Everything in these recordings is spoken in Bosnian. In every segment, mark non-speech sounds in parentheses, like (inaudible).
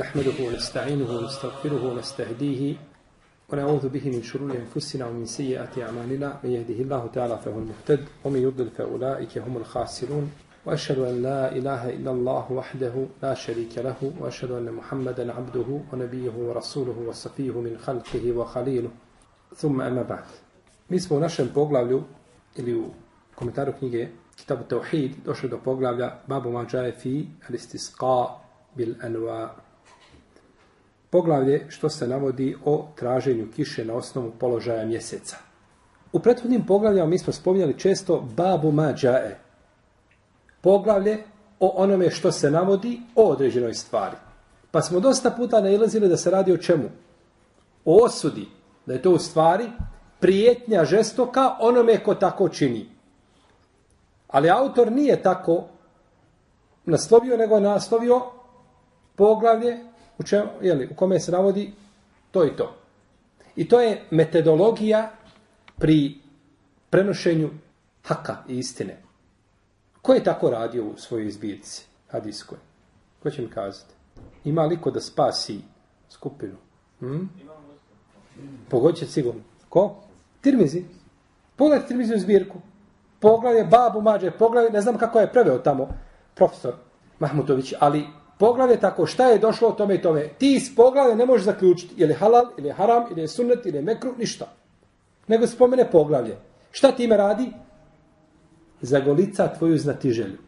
نحمده ونستعينه ونستغفره ونستهديه ونعوذ به من شرور أنفسنا ومن سيئات أعمالنا. من يهده الله تعالى فهو المهتد ومن يضلل فأولئك هم الخاسرون. وأشهد أن لا إله إلا الله وحده لا شريك له وأشهد أن محمدا عبده ونبيه ورسوله وصفيه من خلقه وخليله. ثم أما بعد. Mi smo u našem poglavlju ili u komentaru knjige Kitabu Tauhid došli do poglavlja al-istisqa bil anwa. Poglavlje što se navodi o traženju kiše na osnovu položaja mjeseca. U prethodnim poglavljama mi smo spominjali često Babu mađae. Poglavlje o onome što se navodi o određenoj stvari. Pa smo dosta puta nailazili da se radi o čemu? O osudi. Da je to u stvari prijetnja žestoka onome ko tako čini. Ali autor nije tako naslovio, nego je naslovio poglavlje u, čem, jeli, u kome se navodi to i to. I to je metodologija pri prenošenju haka i istine. Ko je tako radio u svojoj izbirci hadiskoj? Ko će mi kazati? Ima li ko da spasi skupinu? Hm? Pogodit sigurno. Ko? Tirmizi. Pogledajte Tirmizi u zbirku poglavlje babu mađe, poglavlje, ne znam kako je preveo tamo profesor Mahmutović, ali poglavlje tako šta je došlo o tome i tome. Ti iz poglavlja ne možeš zaključiti je halal, ili je haram, ili je sunnet, ili je mekru, ništa. Nego spomene poglavlje. Šta ti radi? Zagolica tvoju znatiželju.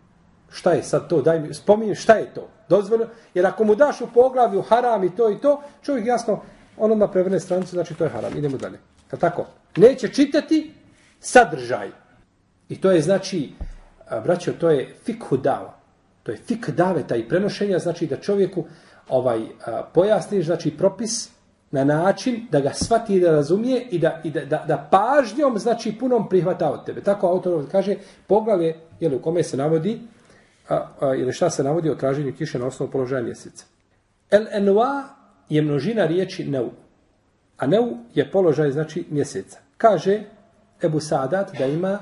Šta je sad to? Daj mi, spominje šta je to? Dozvoljno. Jer ako mu daš u poglavlju haram i to i to, čovjek jasno, on odmah prevrne stranicu, znači to je haram. Idemo dalje. Tako? Neće čitati sadržaj. I to je znači, braćo, to je fikhu dava. To je fik daveta i prenošenja, znači da čovjeku ovaj pojasniš, znači propis na način da ga svati i da razumije i da, i da, da, da pažnjom, znači punom prihvata od tebe. Tako autor kaže, poglavlje, jel, u kome se navodi, a, a, ili šta se navodi o traženju kiše na osnovu položaja mjeseca. El enua je množina riječi neu. A neu je položaj, znači, mjeseca. Kaže Ebu Sadat da ima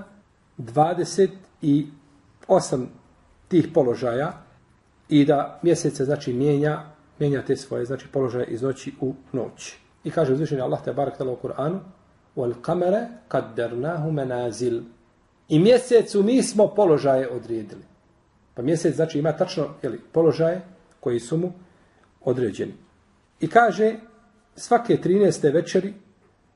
28 tih položaja i da mjesece znači mijenja mijenja te svoje znači položaje iz noći u noć. I kaže uzvišeni Allah te barek u Kur'anu wal qamara qaddarnahu manazil. I mjesecu mi smo položaje odredili. Pa mjesec znači ima tačno jeli, položaje koji su mu određeni. I kaže svake 13. večeri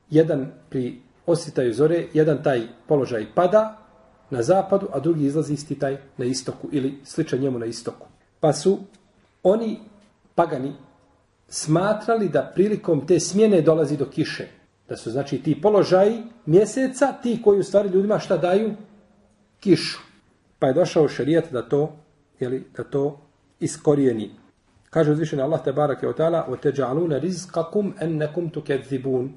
jedan pri osjetaju zore, jedan taj položaj pada na zapadu, a drugi izlazi isti taj na istoku ili sličan njemu na istoku. Pa su oni pagani smatrali da prilikom te smjene dolazi do kiše. Da su znači ti položaji mjeseca, ti koji u stvari ljudima šta daju? Kišu. Pa je došao šarijat da to, jeli, da to iskorijeni. Kaže uzvišeni Allah te barake od ta'ala وَتَجَعَلُونَ رِزْقَكُمْ أَنَّكُمْ تُكَذِّبُونَ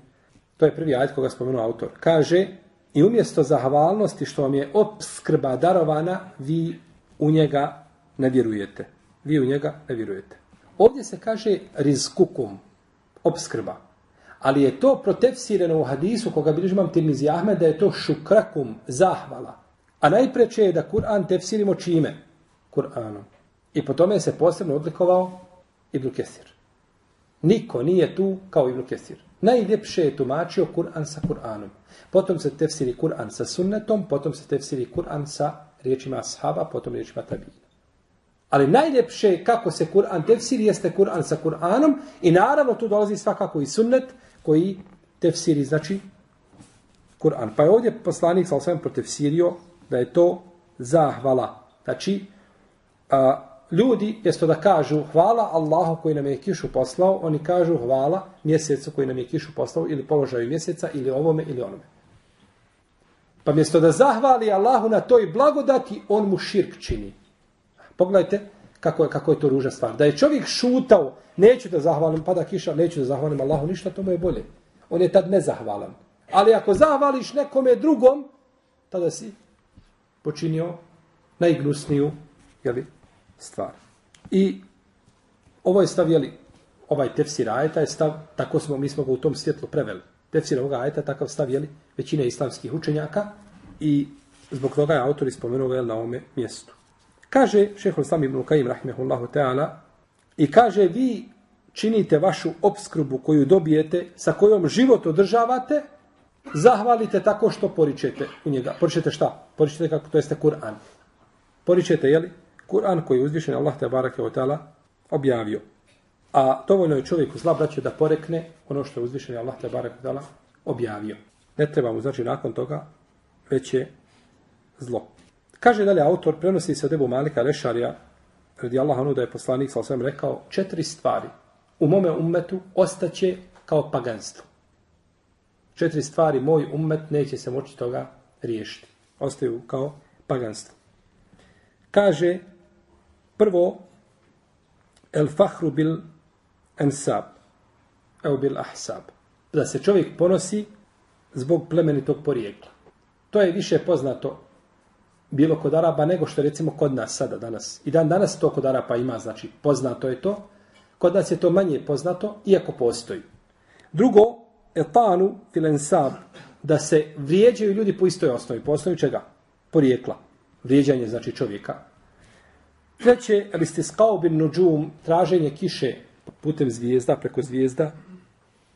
To je prvi ajet koga spomenuo autor. Kaže, I umjesto zahvalnosti što vam je obskrba darovana, vi u njega ne vjerujete. Vi u njega ne vjerujete. Ovdje se kaže rizkukum, obskrba. Ali je to protefsireno u hadisu koga bilježi imam Tirmizi Ahmed da je to šukrakum, zahvala. A najpreće je da Kur'an tefsirimo čime? Kur'anom. I po tome se posebno odlikovao Ibn Kesir. Niko nije tu kao Ibn Kesir. Najljepše je tumačio Kur'an sa Kur'anom. Potom se tefsiri Kur'an sa sunnetom, potom se tefsiri Kur'an sa riječima ashaba, potom riječima tabina. Ali najljepše kako se Kur'an tefsiri jeste Kur'an sa Kur'anom i naravno tu dolazi svakako i sunnet koji tefsiri, znači Kur'an. Pa je ovdje poslanik sa osvijem protefsirio da je to zahvala. Znači, a, ljudi, jesto da kažu hvala Allahu koji nam je kišu poslao, oni kažu hvala mjesecu koji nam je kišu poslao ili položaju mjeseca ili ovome ili onome. Pa mjesto da zahvali Allahu na toj blagodati, on mu širk čini. Pogledajte kako je, kako je to ruža stvar. Da je čovjek šutao, neću da zahvalim, pada kiša, neću da zahvalim Allahu, ništa, to mu je bolje. On je tad nezahvalan. Ali ako zahvališ nekome drugom, tada si počinio najgnusniju jeli, stvar. I ovo je stav, jeli, ovaj tefsir ajeta je stav, tako smo, mi smo ga u tom svjetlu preveli. Tefsir ovoga ajeta takav stav, jeli, većina islamskih učenjaka i zbog toga je autor ispomenuo ga na ovome mjestu. Kaže šehol Islam ibn Kajim, rahimehullahu ta'ala, i kaže vi činite vašu obskrbu koju dobijete, sa kojom život održavate, zahvalite tako što poričete u njega. Poričete šta? Poričete kako to jeste Kur'an. Poričete, jeli? Kur'an koji je uzvišen Allah te barake od ta'ala objavio. A dovoljno je čovjeku zla braće da porekne ono što je uzvišen Allah te barake od objavio. Ne treba mu, znači, nakon toga već je zlo. Kaže dalje autor, prenosi se od Ebu Malika Rešarija, radi Allah ono da je poslanik, sa osvijem rekao, četiri stvari u mome ummetu ostaće kao paganstvo. Četiri stvari, moj ummet neće se moći toga riješiti. Ostaju kao paganstvo. Kaže, prvo, el fahru bil ensab, evo bil ahsab. Da se čovjek ponosi zbog plemenitog porijekla. To je više poznato bilo kod Araba nego što recimo kod nas sada danas. I dan danas to kod Araba ima, znači poznato je to. Kod nas je to manje poznato, iako postoji. Drugo, etanu filensab, da se vrijeđaju ljudi po istoj osnovi. Po osnovi čega? Porijekla. Vrijeđanje, znači čovjeka. Treće, ali ste skao bin nuđum, traženje kiše putem zvijezda, preko zvijezda.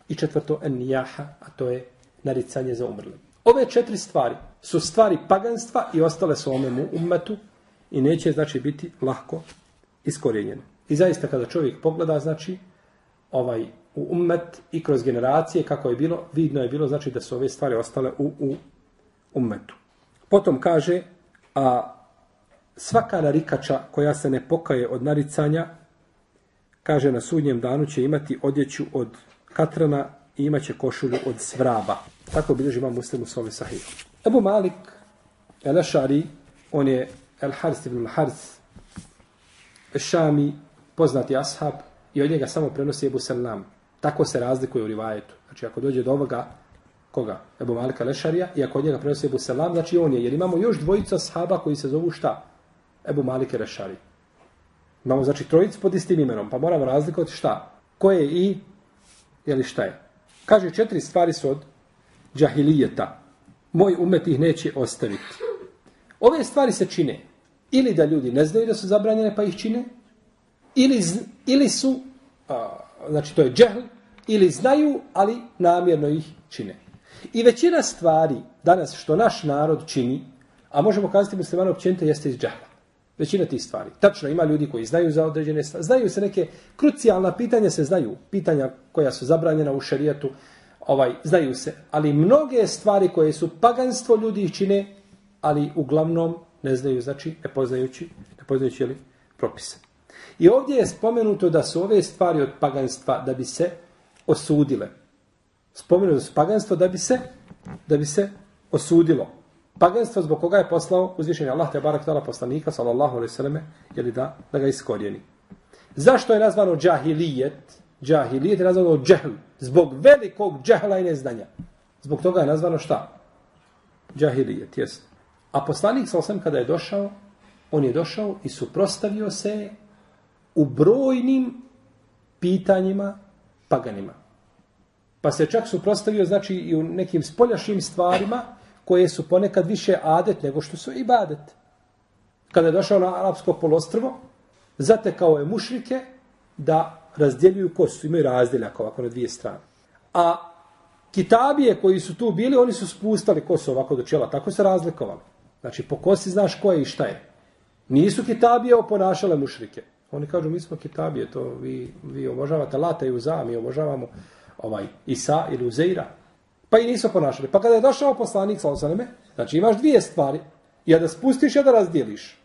I četvrto, en nijaha, a to je naricanje za umrle. Ove četiri stvari su stvari paganstva i ostale su ome ummetu i neće, znači, biti lahko iskorijenjene. I zaista kada čovjek pogleda, znači, ovaj u ummet i kroz generacije kako je bilo, vidno je bilo, znači, da su ove stvari ostale u, u ummetu. Potom kaže, a svaka narikača koja se ne pokaje od naricanja, kaže na sudnjem danu će imati odjeću od katrana i imaće košulju od svraba. Tako bilježi imam muslim u svome sahihu. Ebu Malik, El Ašari, on je El Haris ibn Haris, Šami, poznati ashab, i od njega samo prenosi Ebu Selam. Tako se razlikuje u rivajetu. Znači, ako dođe do ovoga, koga? Ebu Malika Lešarija, i ako od njega prenosi Ebu Selam, znači on je. Jer imamo još dvojica ashaba koji se zovu šta? Ebu Malik Rešari. Imamo, znači, trojicu pod istim imenom, pa moramo razlikovati šta? Ko je i, jeli šta je? Kaže, četiri stvari su od džahilijeta. Moj umet ih neće ostaviti. Ove stvari se čine ili da ljudi ne znaju da su zabranjene pa ih čine, ili, ili su, a, znači to je džehl, ili znaju, ali namjerno ih čine. I većina stvari danas što naš narod čini, a možemo kazati muslimano općenite, jeste iz džahla. Većina tih stvari. Tačno, ima ljudi koji znaju za određene stvari. Znaju se neke krucijalna pitanja, se znaju. Pitanja koja su zabranjena u šarijetu, ovaj, znaju se. Ali mnoge stvari koje su paganstvo ljudi čine, ali uglavnom ne znaju, znači, ne poznajući, ne poznajući, jeli, propise. I ovdje je spomenuto da su ove stvari od paganstva da bi se osudile. Spomenuto da su paganstvo da bi se, da bi se osudilo. Paganstvo zbog koga je poslao uzvišenje Allah te barak tala poslanika, sallallahu alaihi sallame, jeli da, da ga iskorijeni. Zašto je nazvano džahilijet? Džahilijet je nazvano džehl. Zbog velikog džehla i neznanja. Zbog toga je nazvano šta? Džahilijet, jest. A poslanik, sallallahu kada je došao, on je došao i suprostavio se u brojnim pitanjima paganima. Pa se čak suprostavio, znači, i u nekim spoljašnjim stvarima koje su ponekad više adet nego što su ibadet. Kada je došao na Arapsko polostrvo, zatekao je mušrike da razdjeljuju kosu. Imaju razdjeljak ovako na dvije strane. A kitabije koji su tu bili, oni su spustali kosu ovako do čela. Tako se razlikovali. Znači, po kosi znaš ko je i šta je. Nisu kitabije oponašale mušrike. Oni kažu, mi smo kitabije, to vi, vi obožavate Lata i Uza, mi obožavamo ovaj, Isa ili Uzeira. Pa i nisu ponašali. Pa kada je došao poslanik, sa osaneme, znači imaš dvije stvari, ja da spustiš, ja da razdijeliš.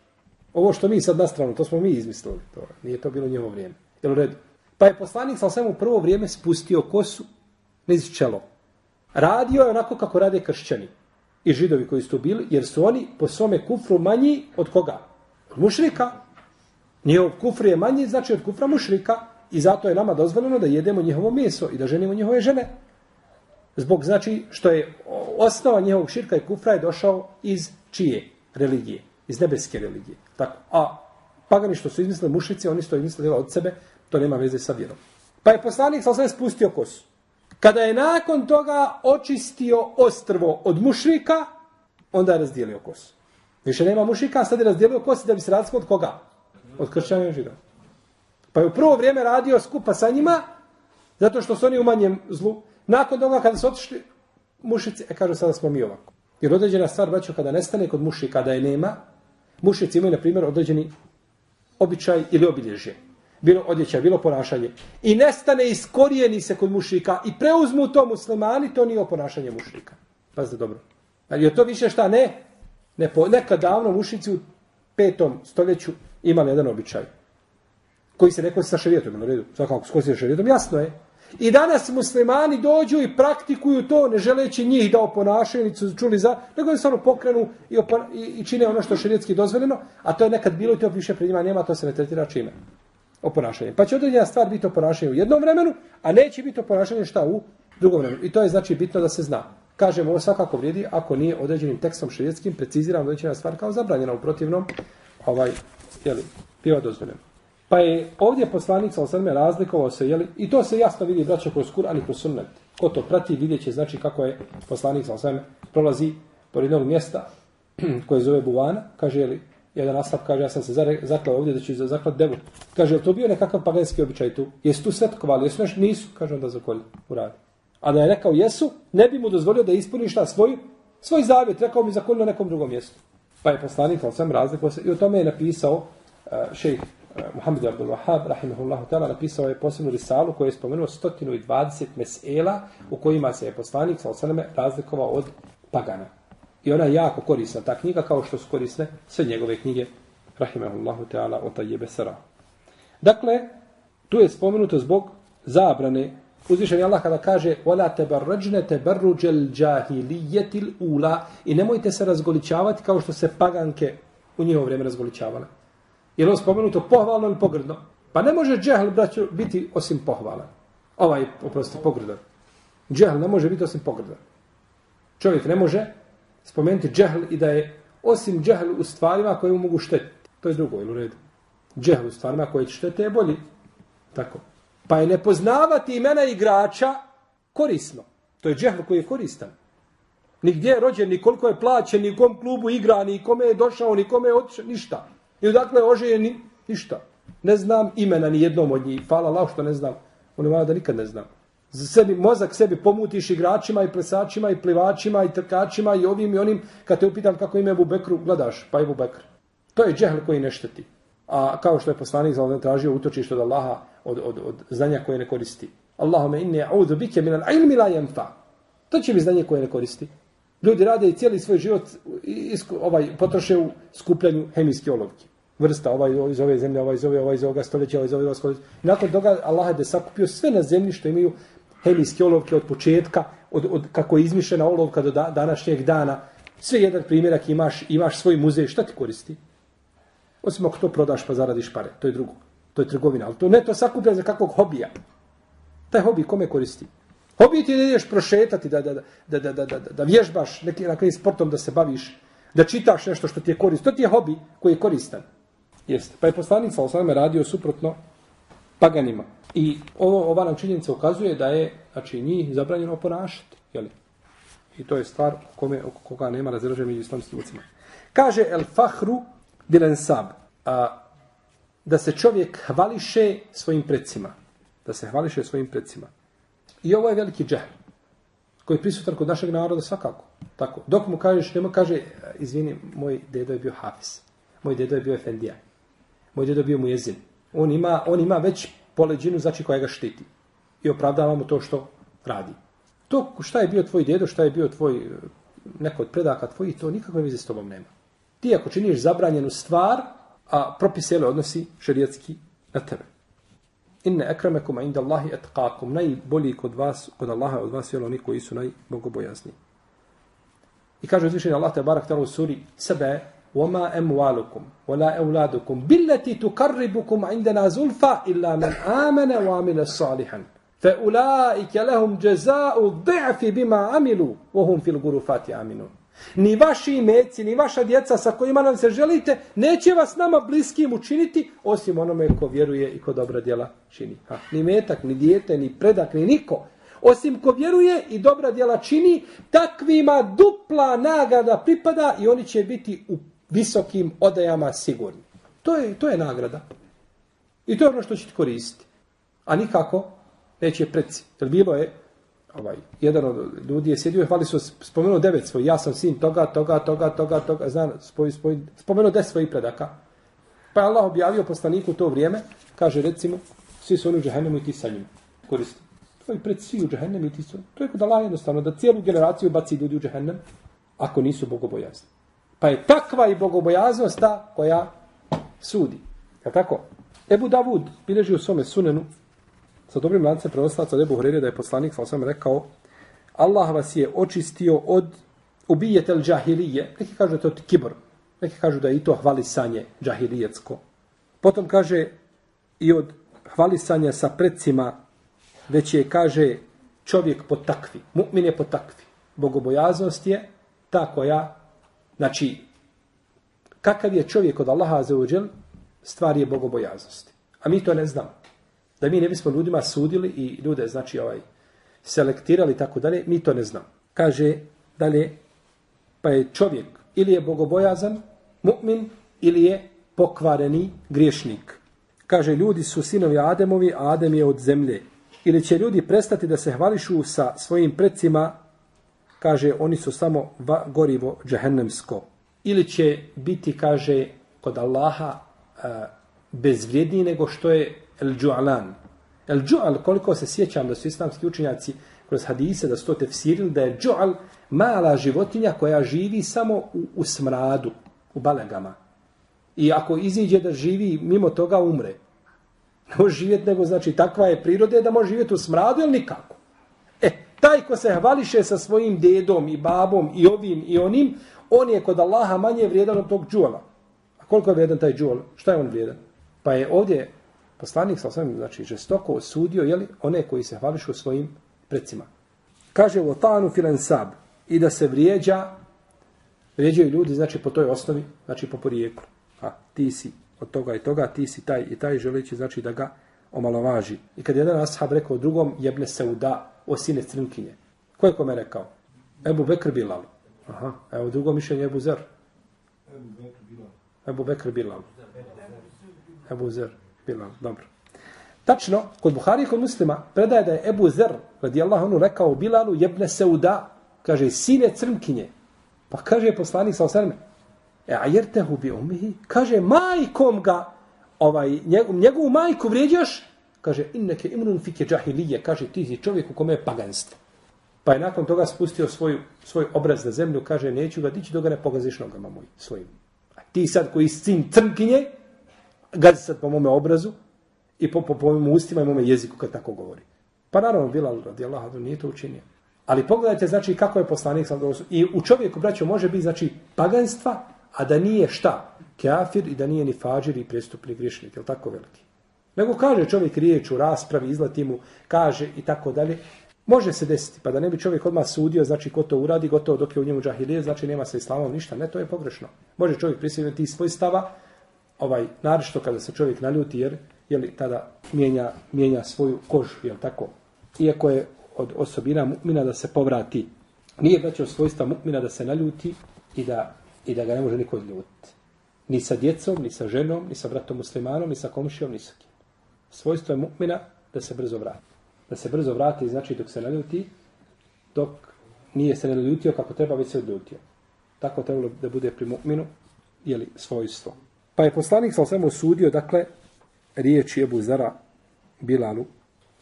Ovo što mi sad na stranu, to smo mi izmislili. To, nije to bilo njevo vrijeme. Jel u redu? Pa je poslanik sa osaneme u prvo vrijeme spustio kosu niz čelo. Radio je onako kako rade kršćani i židovi koji su tu bili, jer su oni po svome kufru manji od koga? Od mušrika. Njihov kufr je manji, znači od kufra mušrika i zato je nama dozvoljeno da jedemo njihovo meso i da ženimo njihove žene. Zbog znači što je osnova njihovog širka i kufra je došao iz čije religije? Iz nebeske religije. Tako. A pagani što su izmislili mušici, oni su to izmislili od sebe, to nema veze sa vjerom. Pa je poslanik sa sve spustio kosu. Kada je nakon toga očistio ostrvo od mušrika, onda je razdijelio kosu. Više nema mušrika, sad je razdijelio kosu da bi se razlikovao od koga? Od kršćana i židova. Pa je u prvo vrijeme radio skupa sa njima, zato što su oni u manjem zlu. Nakon toga kada su otišli mušici, e kažu sada smo mi ovako. Jer određena stvar, braćo, kada nestane kod muši, kada je nema, mušici imaju, na primjer, određeni običaj ili obilježje. Bilo odjeća, bilo ponašanje. I nestane, iskorijeni se kod mušika i preuzmu to muslimani, to nije ponašanje mušika. Pazite dobro. Ali je to više šta? Ne. ne po, nekad davno mušici u petom stoljeću imali jedan običaj. Koji se rekao sa šarijetom, na redu. Svakako, skosi sa šarijetom, jasno je. I danas muslimani dođu i praktikuju to, ne želeći njih da oponašaju, niti su čuli za, nego jednostavno pokrenu i, opona, i, i čine ono što je šarijetski dozvoljeno, a to je nekad bilo i to više pred njima nema, to se ne tretira čime. Oponašanje. Pa će određena stvar biti oponašanje u jednom vremenu, a neće biti oponašanje šta u drugom vremenu. I to je znači bitno da se zna. Kažemo, ovo svakako vrijedi ako nije određenim tekstom širijetskim precizirano određena stvar kao zabranjena u protivnom, ovaj, jeli, biva dozvoljeno. Pa je ovdje poslanik sa osrme razlikovao se, jeli, i to se jasno vidi, braćo, kroz Kur'an i kroz sunnet. Ko to prati, vidjet će, znači, kako je poslanik sa osrme prolazi pored jednog mjesta (clears throat) koje zove Buvana, kaže, jeli, jedan asab kaže, ja sam se zaklao ovdje da ću zaklat devu. Kaže, je to bio nekakav paganski običaj tu? Jesu tu svetkovali? Jesu nešto? Nisu. Kaže, onda zakolji, uradi. A da je rekao jesu, ne bi mu dozvolio da ispuni šta svoj, svoj zavjet. Rekao mi zakolje na nekom drugom mjestu. Pa je poslanik, ali sam razlikovao se, i o tome je napisao uh, šejh Muhammed Abdul Wahab, rahimahullahu ta'ala, napisao je posebnu risalu koju je spomenuo 120 mesela u kojima se je poslanik sa osaname razlikovao od pagana. I ona je jako korisna, ta knjiga, kao što su korisne sve njegove knjige, rahimahullahu ta'ala, o tajjebe sara. Dakle, tu je spomenuto zbog zabrane Uzvišen Allah kada kaže وَلَا تَبَرَّجْنَ تَبَرُّجَ الْجَاهِلِيَّةِ الْأُولَى I nemojte se razgoličavati kao što se paganke u njihovo vrijeme razgoličavale. Je li spomenuto pohvalno ili pogrdno? Pa ne može džehl, braću, biti osim pohvala. Ovaj, oprosti, pogrdan. Džehl ne može biti osim pogrdan. Čovjek ne može spomenuti džehl i da je osim džehl u stvarima koje mu mogu štetiti. To je drugo, ili u redu? Džehl u stvarima koje će štete je bolji. Tako. Pa je nepoznavati imena igrača korisno. To je džehl koji je koristan. Ni gdje je rođen, ni koliko je plaćen, ni kom klubu igra, ni kome je došao, ni kome je otišao, ništa. I odakle oženi, ništa. Ne znam imena ni jednom od njih. Hvala Allah što ne znam. Oni je da nikad ne znam. Za sebi, mozak sebi pomutiš igračima i plesačima i plivačima i trkačima i ovim i onim. Kad te upitam kako ime Ebu Bekru, gledaš, pa Ebu Bekr. To je džehl koji ne šteti. A kao što je poslanik za tražio utočište od Allaha od, od, od znanja koje ne koristi. Allahume inni a'udhu bike min al-ilmi la yanfa. To će mi znanje koje ne koristi. Ljudi rade i cijeli svoj život isku, ovaj potroše u skupljanju hemijske olovke vrsta, ovaj iz ove zemlje, ovaj iz ove, ovaj iz ovoga stoljeća, ovaj iz ove ovaj stoljeća. I ovaj nakon toga Allah je sakupio sve na zemlji što imaju hemijske olovke od početka, od, od kako je izmišljena olovka do da, današnjeg dana. Sve jedan primjerak imaš, imaš svoj muzej, šta ti koristi? Osim ako to prodaš pa zaradiš pare, to je drugo. To je trgovina, ali to ne to sakuplja za kakvog hobija. Taj hobi kome koristi? Hobi ti da ideš prošetati, da, da, da, da, da, da, da, da vježbaš nekim, nekim sportom da se baviš, da čitaš nešto što ti je korist. To ti je hobi koji je koristan. Jeste. Pa je poslanik sa osvame radio suprotno paganima. I ovo, ova nam činjenica ukazuje da je znači, njih zabranjeno ponašati. Jeli? I to je stvar kome, oko koga nema razređenja među islamskim ucima. Kaže El Fahru Dilensab a, da se čovjek hvališe svojim predsima. Da se hvališe svojim predsima. I ovo je veliki džehl koji je prisutan kod našeg naroda svakako. Tako. Dok mu kažeš, nema kaže, izvini, moj dedo je bio Hafiz. Moj dedo je bio Efendija moj djedo bio mu jezin. On ima, on ima već poleđinu, znači koja ga štiti. I opravdavamo to što radi. To šta je bio tvoj djedo, šta je bio tvoj e, neko od predaka tvojih, to nikakve veze s tobom nema. Ti ako činiš zabranjenu stvar, a propis jele odnosi šerijatski na tebe. Inne ekremekum inda Allahi etkakum. Najbolji kod vas, kod Allaha od vas, jel oni koji su najbogobojazniji. I kaže uzvišenje Allah te barak u suri sebe, وَمَا أَمْوَالُكُمْ وَلَا أَوْلَادُكُمْ بِالَّتِي تُقَرِّبُكُمْ عِنْدَنَا زُلْفَا إِلَّا مَنْ آمَنَ وَعَمِلَ صَالِحًا فَأُولَٰئِكَ لَهُمْ جَزَاءُ الضِّعْفِ بِمَا عَمِلُوا وَهُمْ فِي الْغُرُفَاتِ آمِنُونَ Ni vaši imeci, ni vaša djeca sa kojima nam se želite, neće vas nama bliskim učiniti, osim onome ko vjeruje i ko dobra djela čini. Ha, ni metak, ni dijete, ni predak, ni niko. Osim ko vjeruje i dobra djela čini, takvima dupla nagrada pripada i oni će biti u visokim odajama sigurni. To je, to je nagrada. I to je ono što će ti koristiti. A nikako neće preci. Jer bilo je, ovaj, jedan od ljudi je sjedio i hvali su spomenuo devet svoj, ja sam sin toga, toga, toga, toga, toga, znam, spoj, spoj, spomenuo deset svojih predaka. Pa je Allah objavio poslaniku to vrijeme, kaže recimo, svi su oni u džahennemu i ti sa njim koristi. To je pred svi u džahennemu i ti su. To je kod Allah jednostavno, da cijelu generaciju baci ljudi u džahennem, ako nisu bogobojazni. Pa je takva i bogobojaznost ta koja sudi. Je tako? Ebu Davud bileži u svome sunenu sa dobrim lancem prenoslaca od Ebu Hrere da je poslanik sa osam rekao Allah vas je očistio od ubijetel džahilije. Neki kažu da je to kibor. Neki kažu da je i to hvalisanje džahilijetsko. Potom kaže i od hvalisanja sa predsima već je, kaže, čovjek po takvi. Mu'min je po takvi. Bogobojaznost je ta koja, znači, kakav je čovjek od Allaha za uđel, stvar je bogobojaznosti. A mi to ne znamo. Da mi ne bismo ljudima sudili i ljude, znači, ovaj, selektirali tako dalje, mi to ne znamo. Kaže dalje, pa je čovjek ili je bogobojazan, mu'min, ili je pokvareni griješnik. Kaže, ljudi su sinovi Ademovi, a Adem je od zemlje. Ili će ljudi prestati da se hvališu sa svojim predsima, kaže, oni su samo va, gorivo džehennemsko. Ili će biti, kaže, kod Allaha a, bezvrijedniji nego što je el džu'alan. El džu'al, koliko se sjećam da su islamski učenjaci kroz hadise da su to tefsirili, da je džu'al mala životinja koja živi samo u, u smradu, u balegama. I ako iziđe da živi mimo toga, umre. Ne može živjeti, nego znači takva je prirode da može živjeti u smradu ili nikako. Taj ko se hvališe sa svojim dedom i babom i ovim i onim, on je kod Allaha manje vrijedan od tog džuala. A koliko je vrijedan taj džual? Šta je on vrijedan? Pa je ovdje poslanik sa osvijem, znači, žestoko osudio, jeli, one koji se hvališu svojim predsima. Kaže u otanu filensab i da se vrijeđa, vrijeđaju ljudi, znači, po toj osnovi, znači, po porijeku. A ti si od toga i toga, ti si taj i taj, želeći znači da ga omalovaži. I kad jedan ashab rekao drugom, jebne se u da, o sine crnkinje. Ko je kome rekao? Ebu Bekr Bilal. Aha, evo drugo mišljenje Ebu Zer. Ebu Bekr Bilal. Ebu Zer Bilal, dobro. Tačno, kod Buhari i kod muslima predaje da je Ebu Zer, radijallahu onu, rekao Bilalu, jebne se u kaže, sine crnkinje. Pa kaže poslanik sa osrme, E a jer te hubi umihi, kaže majkom ga, ovaj, njegov, njegovu majku vrijeđaš, kaže inneke imrun fike džahilije, kaže ti si čovjek u kome je paganstvo. Pa je nakon toga spustio svoj, svoj obraz na zemlju, kaže neću ga dići dok ga ne pogaziš nogama moj, svojim. A ti sad koji si sin crnkinje, gazi sad po mome obrazu i po, po, po mojim ustima i mome jeziku kad tako govori. Pa naravno, Bilal radi Allah, nije to učinio. Ali pogledajte, znači, kako je poslanik sam I u čovjeku, braćo, može biti, znači, paganstva, a da nije šta? Kafir i da nije ni fađir i prestupni grišnik, je tako veliki? Nego kaže čovjek riječ u raspravi, izlati mu, kaže i tako dalje. Može se desiti, pa da ne bi čovjek odmah sudio, znači ko to uradi, gotovo dok je u njemu džahilije, znači nema sa islamom ništa. Ne, to je pogrešno. Može čovjek prisiliti svoj stava, ovaj, naravno kada se čovjek naljuti, jer je li tada mijenja, mijenja svoju kožu, je tako? Iako je od osobina mu'mina da se povrati, nije braćo svojstva mu'mina da se naljuti i da i da ga ne može niko izljutiti. Ni sa djecom, ni sa ženom, ni sa bratom muslimanom, ni sa komšijom, ni sa kim. Svojstvo je mu'mina da se brzo vrati. Da se brzo vrati znači dok se naljuti, dok nije se naljutio kako treba, već se odljutio. Tako trebalo da bude pri mu'minu, jeli, svojstvo. Pa je poslanik sa osvijem osudio, dakle, riječi Ebu Zara Bilalu,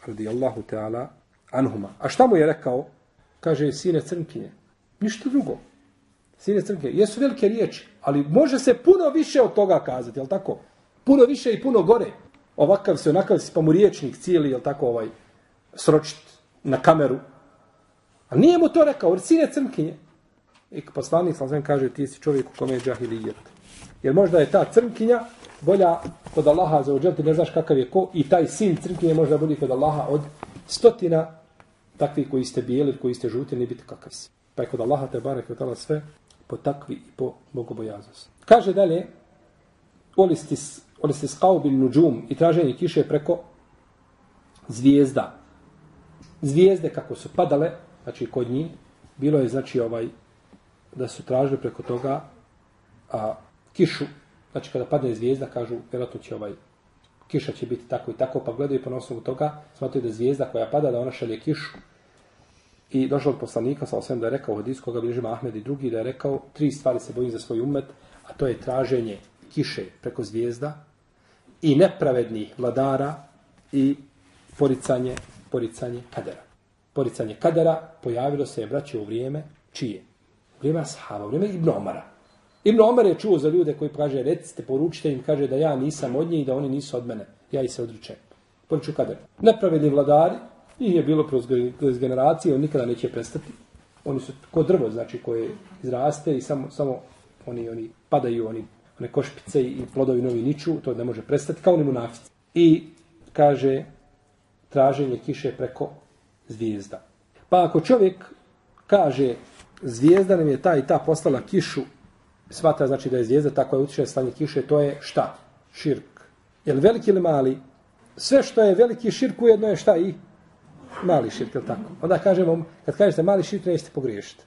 radijallahu ta'ala, anhuma. A šta mu je rekao? Kaže, sine crnkinje. Ništa drugo. Sine crnkinje. jesu velike riječi, ali može se puno više od toga kazati, jel tako? Puno više i puno gore. Ovakav se, onakav se, pa mu riječnik cijeli, je tako, ovaj, sročit na kameru. A nije mu to rekao, sine crnkinje. I poslanik sam zem kaže ti si čovjek u kome je džahilijet. Jer možda je ta crnkinja bolja kod Allaha za uđel, ti ne znaš kakav je ko, i taj sin crnkinje možda bolji kod Allaha od stotina takvih koji ste bijeli, koji ste žuti, ne biti kakav si. Pa je kod Allaha te barek je sve po takvi i po bogobojaznosti. Kaže dalje, olistis, olistis kao bil nuđum i traženje kiše preko zvijezda. Zvijezde kako su padale, znači kod njih, bilo je znači ovaj da su tražili preko toga a, kišu, znači kada padne zvijezda, kažu, vjerojatno će ovaj, kiša će biti tako i tako, pa gledaju pa po osnovu toga, smatruju da zvijezda koja pada, da ona šalje kišu. I došao od poslanika, sa osvijem da je rekao, od koga bližima Ahmed i drugi, da je rekao, tri stvari se bojim za svoj umet, a to je traženje kiše preko zvijezda i nepravednih vladara i poricanje, poricanje kadera. Poricanje kadera pojavilo se je braće u vrijeme čije? U vrijeme ashaba, u vrijeme Ibn Omara. Ibn Omar je čuo za ljude koji kaže, recite, poručite im, kaže da ja nisam od nje i da oni nisu od mene. Ja ih se odričem. Poriču kadera. Nepravedni vladari, njih je bilo kroz generacije, on nikada neće prestati. Oni su ko drvo, znači, koje izraste i samo, samo oni, oni padaju, oni, one košpice i plodovi novi niču, to ne može prestati, kao ni munafici. I kaže, traženje kiše preko zvijezda. Pa ako čovjek kaže, zvijezda nam je ta i ta poslala kišu smatra znači da je zvijezda tako koja utiče slanje kiše, to je šta? Širk. Jel veliki ili mali? Sve što je veliki širk ujedno je šta i? Mali širk, je tako? Onda kažemo, kad kažete mali širk, nećete pogriješiti.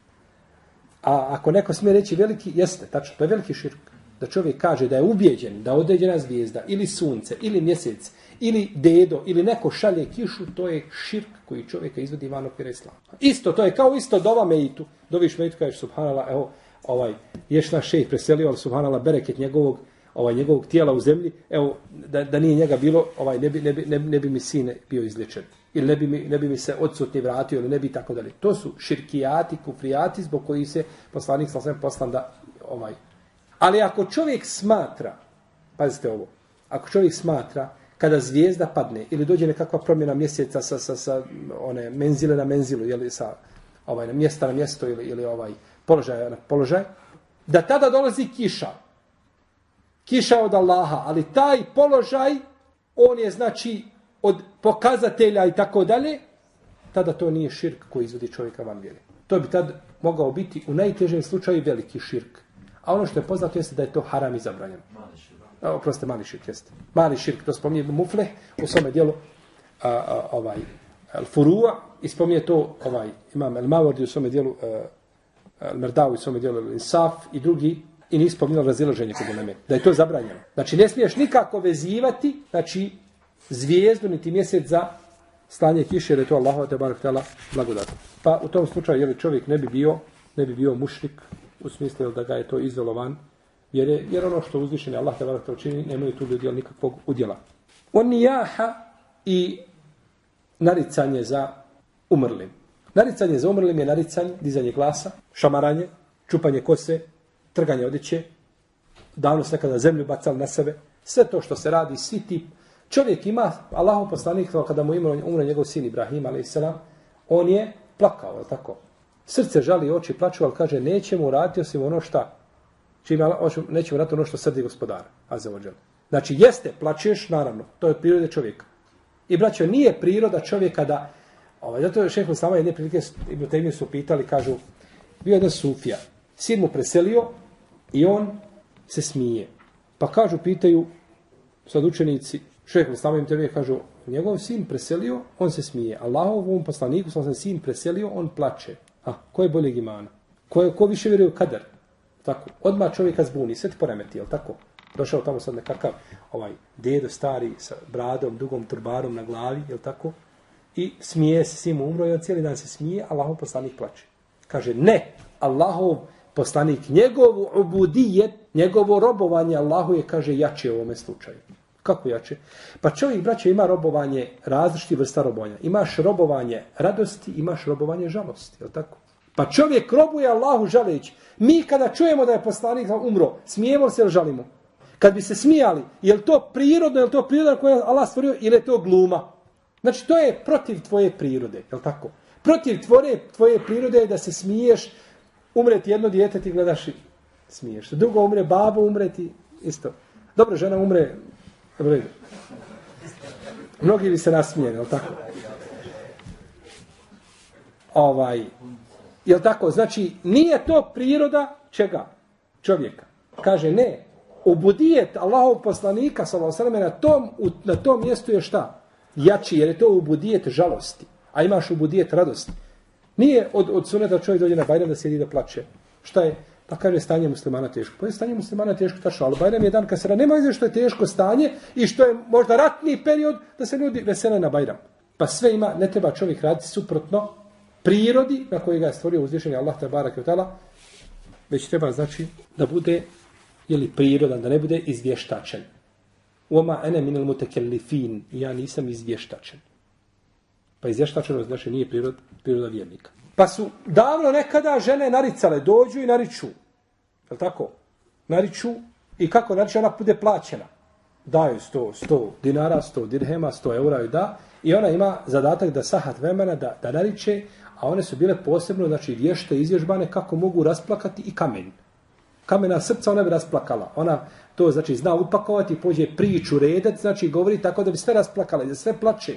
A ako neko smije reći veliki, jeste, tačno, to je veliki širk. Da čovjek kaže da je ubjeđen da određena zvijezda, ili sunce, ili mjesec, ili dedo, ili neko šalje kišu, to je širk koji čovjeka izvodi van okvira islama. Isto, to je kao isto dova meitu. Doviš meitu, kažeš, subhanallah, evo, ovaj ješla šejh preselio ali subhanala bereket njegovog ovaj njegovog tijela u zemlji evo da, da nije njega bilo ovaj ne bi, ne bi, ne, ne bi mi sine bio izlečen ili ne bi mi, ne bi mi se odsutni vratio ili ne bi tako dalje to su širkijati kufrijati zbog koji se poslanik sa svem poslan da ovaj ali ako čovjek smatra pazite ovo ako čovjek smatra kada zvijezda padne ili dođe nekakva promjena mjeseca sa, sa, sa one menzile na menzilu ili sa ovaj na mjesta na mjesto ili ili ovaj položaj na položaj, da tada dolazi kiša. Kiša od Allaha, ali taj položaj, on je znači od pokazatelja i tako dalje, tada to nije širk koji izvodi čovjeka van vjeri. To bi tad mogao biti u najtežem slučaju veliki širk. A ono što je poznato jeste da je to haram i zabranjeno. Mali širk. Oprostite, mali širk jeste. Mali širk, to spominje Mufleh u svome dijelu a, a, ovaj, El Furua i spominje to ovaj, imam El-Mawardi u svome dijelu e, a, Merdawi svome dijelu Insaf i drugi i nije spominjalo razilaženje kod uleme. Da je to zabranjeno. Znači ne smiješ nikako vezivati znači zvijezdu niti mjesec za stanje kiše, jer je to Allahova te barak tela blagodat. Pa u tom slučaju je čovjek ne bi bio ne bi bio mušnik, u smislu da ga je to izolovan jer, je, jer ono što uzvišen je Allah te barak učini, nemaju tu ljudi nikakvog udjela. On nijaha i naricanje za umrlim. Naricanje za umrlim je naricanje, dizanje glasa, šamaranje, čupanje kose, trganje odjeće, davno se nekada zemlju bacali na sebe. Sve to što se radi, svi ti... Čovjek ima, Allahov poslanik, kada mu umre, umre njegov sin Ibrahim, ali on je plakao, je tako? Srce žali, oči plaču, ali kaže, nećemo uraditi osim ono šta, čime, nećemo uraditi ono što srdi gospodara, a za ođel. Znači, jeste, plaćeš, naravno, to je prirode čovjeka. I braćo, nije priroda čovjeka da, Ovaj, zato je šeho sama jedne prilike Ibn Taymije su pitali, kažu, bio jedan sufija, sin mu preselio i on se smije. Pa kažu, pitaju sad učenici, šeho sama Ibn tebe kažu, njegov sin preselio, on se smije. Allahovom poslaniku, sam sin preselio, on plače. A, ko je boljeg imana? Ko, je, ko više vjeruje u kadar? Tako, odmah čovjeka zbuni, sve ti poremeti, jel tako? Došao tamo sad nekakav ovaj dedo stari sa bradom, dugom turbarom na glavi, jel tako? i smije se svim umro i on cijeli dan se smije, Allahov poslanik plače. Kaže, ne, Allahov poslanik, njegovu ubudijet, njegovo robovanje Allahu je, kaže, jače u ovome slučaju. Kako jače? Pa čovjek, braće, ima robovanje različitih vrsta robovanja. Imaš robovanje radosti, imaš robovanje žalosti, je tako? Pa čovjek robuje Allahu žaleći. Mi kada čujemo da je poslanik umro, smijemo se ili žalimo? Kad bi se smijali, je li to prirodno, je li to prirodno je Allah stvorio ili je to gluma? Znači, to je protiv tvoje prirode, je li tako? Protiv tvoje, tvoje prirode je da se smiješ umreti jedno dijete, ti gledaš i smiješ se. Drugo umre babo, umreti isto. Dobro, žena umre, dobro, mnogi bi se nasmijeli, je tako? Ovaj, je tako? Znači, nije to priroda čega? Čovjeka. Kaže, ne, ubudijet Allahov poslanika, sallallahu na tom, na tom mjestu je šta? Jači, jer je to ubudijet žalosti. A imaš ubudijet radosti. Nije od, od suneta čovjek dođe na Bajram da sjedi da plače. Šta je? Pa kaže stanje muslimana teško. Pa je stanje muslimana teško tačno, ali Bajram je dan kad se ra... nema izve što je teško stanje i što je možda ratni period da se ljudi vesele na Bajram. Pa sve ima, ne treba čovjek raditi suprotno prirodi na kojeg je stvorio uzvišenje Allah te barak i već treba znači da bude ili prirodan, da ne bude izvještačen. Oma ene minel mutekellifin, ja nisam izvještačen. Pa izvještačenost znači nije prirod, priroda vjernika. Pa su davno nekada žene naricale, dođu i nariču. Je tako? Nariču i kako nariču, ona bude plaćena. Daju 100, 100 dinara, 100 dirhema, 100 eura i da. I ona ima zadatak da sahat vremena da, da nariče, a one su bile posebno, znači vješte izvježbane kako mogu rasplakati i kamen. Kamena srca ona bi rasplakala. Ona to znači zna upakovati, pođe priču redat, znači govori tako da bi sve rasplakala, da sve plače.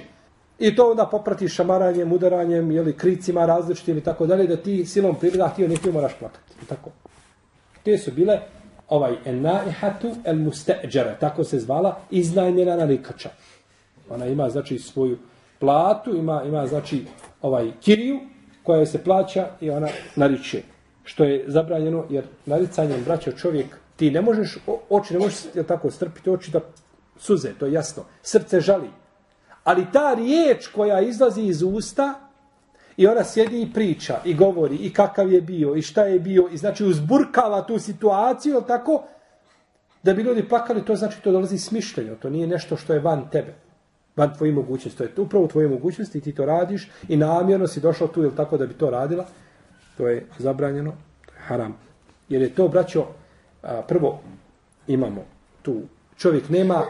I to onda poprati šamaranjem, udaranjem, jeli, kricima različitim i tako dalje, da ti silom priroda htio nekako moraš plakati. I tako. Te su bile ovaj enaihatu el musteđara, tako se zvala, iznajmjena narikača. Ona ima, znači, svoju platu, ima, ima znači, ovaj kiriju, koja se plaća i ona nariče. Što je zabranjeno, jer naricanjem braća čovjek, ti ne možeš, oči ne možeš tako strpiti oči da suze, to je jasno. Srce žali. Ali ta riječ koja izlazi iz usta, i ona sjedi i priča, i govori, i kakav je bio, i šta je bio, i znači uzburkava tu situaciju, tako, da bi ljudi plakali, to znači to dolazi smišljeno, to nije nešto što je van tebe van tvoje mogućnosti. To je upravo tvoje mogućnosti i ti to radiš i namjerno si došao tu ili tako da bi to radila. To je zabranjeno, to je haram. Jer je to, braćo, prvo imamo tu, čovjek nema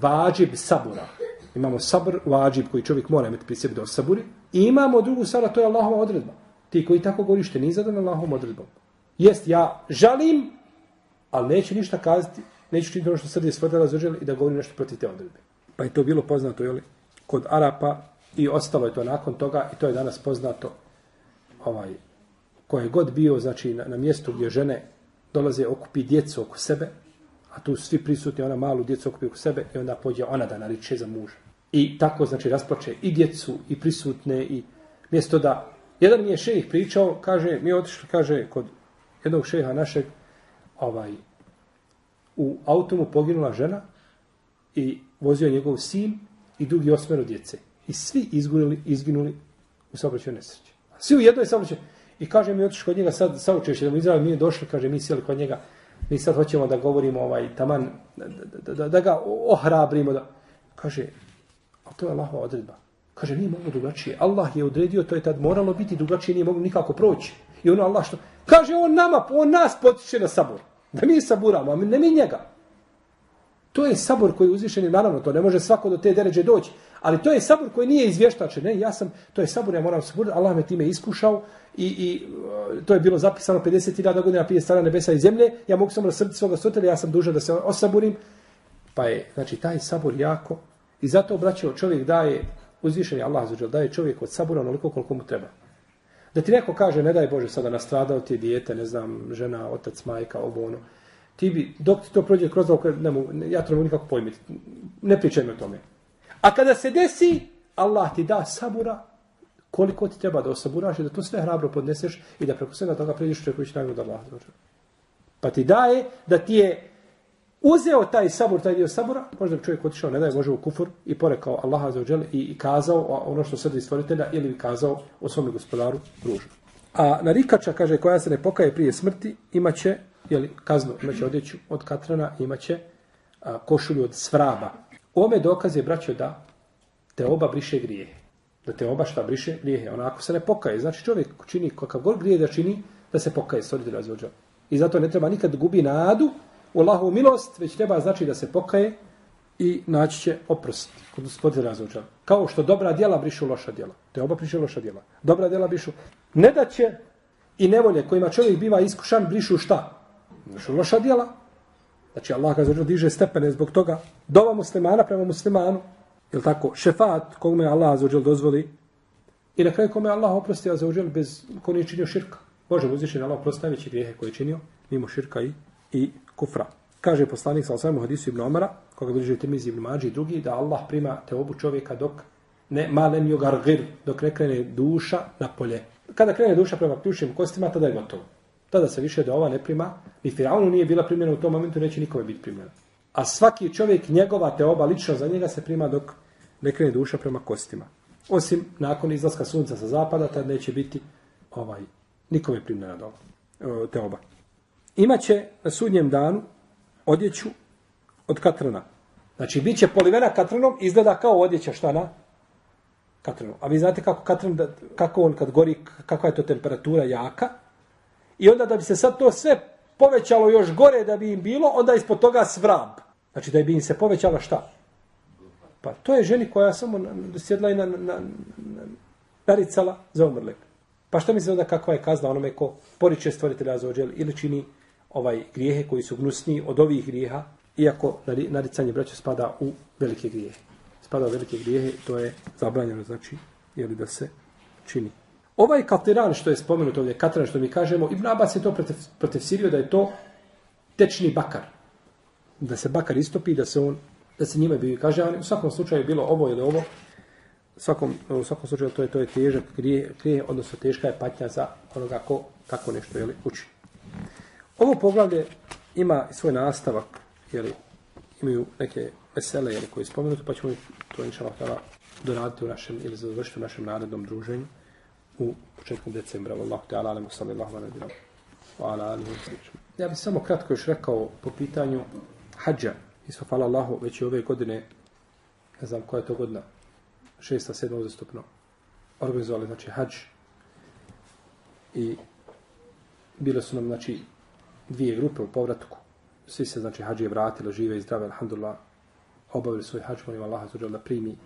vađib sabura. Imamo sabr, vađib koji čovjek mora imati pri sebi da saburi. I imamo drugu stvar, to je Allahova odredba. Ti koji tako gorište, nije zadan Allahovom odredbom. Jest, ja žalim, ali neću ništa kazati, neću činiti ono što srdi svrdala zađeli i da govorim nešto protiv te odredbe. Pa je to bilo poznato jeli, kod Arapa i ostalo je to nakon toga i to je danas poznato ovaj, ko je god bio znači, na, na mjestu gdje žene dolaze okupi djecu oko sebe, a tu svi prisutni, ona malu djecu okupi oko sebe i onda pođe ona da nariče za muža. I tako znači rasplače i djecu i prisutne i mjesto da jedan mi je šejih pričao, kaže, mi je otišli, kaže, kod jednog šeha našeg, ovaj, u automu poginula žena i vozio njegov sin i drugi osmero djece. I svi izgunuli, izginuli u saobraćaju nesreće. Svi u jednoj saobraćaju. I kaže mi, otišao kod njega sad, saučešće da mu izravno mi je došli, kaže, mi sjeli kod njega, mi sad hoćemo da govorimo ovaj taman, da, da, da, da ga ohrabrimo. Da... Kaže, a to je Allahova odredba. Kaže, nije moglo drugačije. Allah je odredio, to je tad moralo biti drugačije, nije moglo nikako proći. I ono Allah što... Kaže, on nama, on nas potiče na sabor. Da mi saburamo, a ne mi njega. To je sabor koji je uzvišen naravno, to ne može svako do te deređe doći. Ali to je sabor koji nije izvještačen. Ne, ja sam, to je sabor, ja moram saburiti, Allah me time iskušao i, i e, to je bilo zapisano 50.000 godina prije stara nebesa i zemlje. Ja mogu samo rasrti svoga sotelja, ja sam dužan da se osaburim. Pa je, znači, taj sabor jako. I zato, braćo, čovjek daje, uzvišen je Allah zađel, daje čovjek od sabora onoliko koliko mu treba. Da ti neko kaže, ne daj Bože, sada nastradao ti dijete, ne znam, žena, otac, majka, ovo, ono ti bi, dok ti to prođe kroz ovo, ne mogu, ja to ne mogu nikako pojmiti. Ne pričaj mi o tome. A kada se desi, Allah ti da sabura, koliko ti treba da osaburaš i da to sve hrabro podneseš i da preko svega toga pređeš preko ići nagradu Allah. Pa ti daje da ti je uzeo taj sabur, taj dio sabura, možda bi čovjek otišao, ne daje Bože u kufur i porekao Allaha za ođele i, i kazao ono što srdi stvoritelja ili bi kazao o svome gospodaru ružno. A narikača, kaže, koja se ne pokaje prije smrti, imaće jeli, kaznu, imaće odjeću od katrana, imaće a, košulju od svraba. Ome dokaz je, braćo, da te oba briše grijehe. Da te oba šta briše grijehe. Ona ako se ne pokaje, znači čovjek čini kakav god grije da čini, da se pokaje, stvoritelj razvođa. I zato ne treba nikad gubi nadu u Allahovu milost, već treba znači da se pokaje i naći će oprost kod gospodina razvođa. Kao što dobra djela brišu loša djela. Te oba briše loša djela. Dobra djela brišu. Ne da će i nevolje kojima čovjek biva iskušan brišu šta? Brišu loša djela. Znači Allah ga zađer diže stepene zbog toga. Dova muslimana prema muslimanu. Jel tako? Šefat kome Allah zađer dozvoli. I na kraju kome Allah oprosti zađer bez ko nije činio širka. Može uzvišen Allah oprosti grijehe koje je činio mimo širka i, i kufra. Kaže poslanik sa osvijem u hadisu Ibn Omara, koga bliže Tirmizi Ibn Mađi i drugi, da Allah prima te obu čovjeka dok ne malen jugargir, dok ne krene duša na polje. Kada krene duša prema ključnim kostima, tada je gotovo. Tada se više da ova ne prima, ni Firaunu nije bila primljena u tom momentu, neće nikome biti primljena. A svaki čovjek, njegova te oba lično za njega se prima dok ne krene duša prema kostima. Osim nakon izlaska sunca sa zapada, tad neće biti ovaj nikome primljena do te oba. Imaće na sudnjem danu odjeću od katrana. Znači, bit će polivena katranom, izgleda kao odjeća šta na katranu. A vi znate kako, katran, kako on kad gori, kakva je to temperatura jaka. I onda da bi se sad to sve povećalo još gore da bi im bilo, onda ispod toga svrab. Znači da bi im se povećala šta? Pa to je ženi koja samo sjedla i na, na, na, naricala za umrlek. Pa šta misli onda kakva je kazna onome ko poriče stvoritelja za ođel ili čini ovaj grijehe koji su gnusniji od ovih grijeha, iako naricanje braća spada u velike grijehe. Spada u velike grijehe, to je zabranjeno, znači, jeli da se čini. Ovaj kateran što je spomenut ovdje, kateran što mi kažemo, Ibn Abbas je to protiv, protiv Sirio da je to tečni bakar. Da se bakar istopi, da se on, da se njime bi kaže, u svakom slučaju bilo ovo ili ovo, svakom, u svakom slučaju to je to je težak grije, grije, odnosno teška je patnja za onoga ko tako nešto je li uči. Ovo poglavlje ima svoj nastavak, je li imaju neke vesele je li je spomenuto, pa ćemo to inša doraditi u našem ili završiti u našem narednom druženju u početkom decembra. Wallahu ta'ala, alamu sallallahu ala nabina. Wa ala alihi Ja bih samo kratko još rekao po pitanju hađa. Isto hvala Allahu, već i ove godine, ne znam koja je to godina, šesta, sedma uzastupno, organizovali, znači, hađ. I bile su nam, znači, dvije grupe u povratku. Svi se, znači, hađije vratili, žive i zdrave, alhamdulillah, obavili svoj hađ, molim Allaha, zađer, da primi